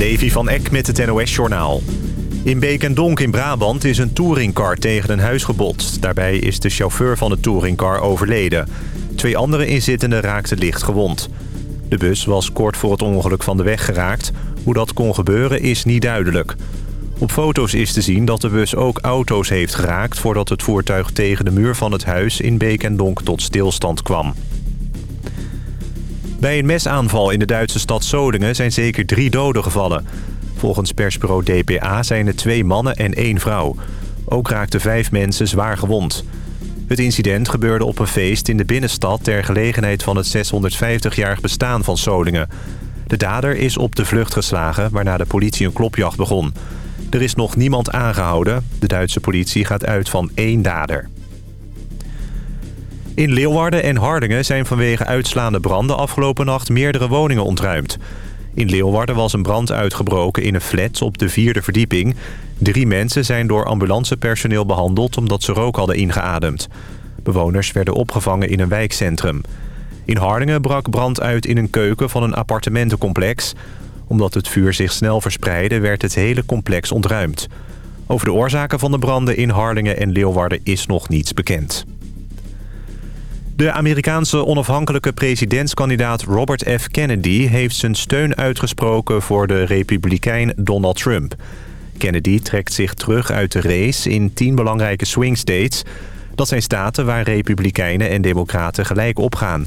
Levi van Eck met het NOS-journaal. In Beek en Donk in Brabant is een touringcar tegen een huis gebotst. Daarbij is de chauffeur van de touringcar overleden. Twee andere inzittenden raakten licht gewond. De bus was kort voor het ongeluk van de weg geraakt. Hoe dat kon gebeuren is niet duidelijk. Op foto's is te zien dat de bus ook auto's heeft geraakt... voordat het voertuig tegen de muur van het huis in Beek en Donk tot stilstand kwam. Bij een mesaanval in de Duitse stad Solingen zijn zeker drie doden gevallen. Volgens persbureau DPA zijn er twee mannen en één vrouw. Ook raakten vijf mensen zwaar gewond. Het incident gebeurde op een feest in de binnenstad... ter gelegenheid van het 650-jarig bestaan van Solingen. De dader is op de vlucht geslagen, waarna de politie een klopjacht begon. Er is nog niemand aangehouden. De Duitse politie gaat uit van één dader. In Leeuwarden en Hardingen zijn vanwege uitslaande branden afgelopen nacht meerdere woningen ontruimd. In Leeuwarden was een brand uitgebroken in een flat op de vierde verdieping. Drie mensen zijn door ambulancepersoneel behandeld omdat ze rook hadden ingeademd. Bewoners werden opgevangen in een wijkcentrum. In Hardingen brak brand uit in een keuken van een appartementencomplex. Omdat het vuur zich snel verspreidde werd het hele complex ontruimd. Over de oorzaken van de branden in Hardingen en Leeuwarden is nog niets bekend. De Amerikaanse onafhankelijke presidentskandidaat Robert F. Kennedy... heeft zijn steun uitgesproken voor de republikein Donald Trump. Kennedy trekt zich terug uit de race in tien belangrijke swing states. Dat zijn staten waar republikeinen en democraten gelijk opgaan.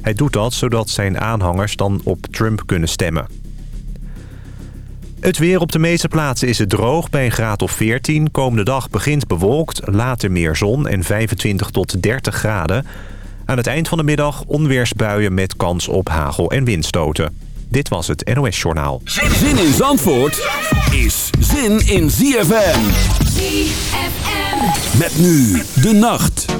Hij doet dat zodat zijn aanhangers dan op Trump kunnen stemmen. Het weer op de meeste plaatsen is het droog bij een graad of 14. Komende dag begint bewolkt, later meer zon en 25 tot 30 graden... Aan het eind van de middag onweersbuien met kans op hagel- en windstoten. Dit was het NOS Journaal. Zin in Zandvoort is zin in ZFM. ZFM. Met nu de nacht.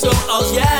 zoals jij.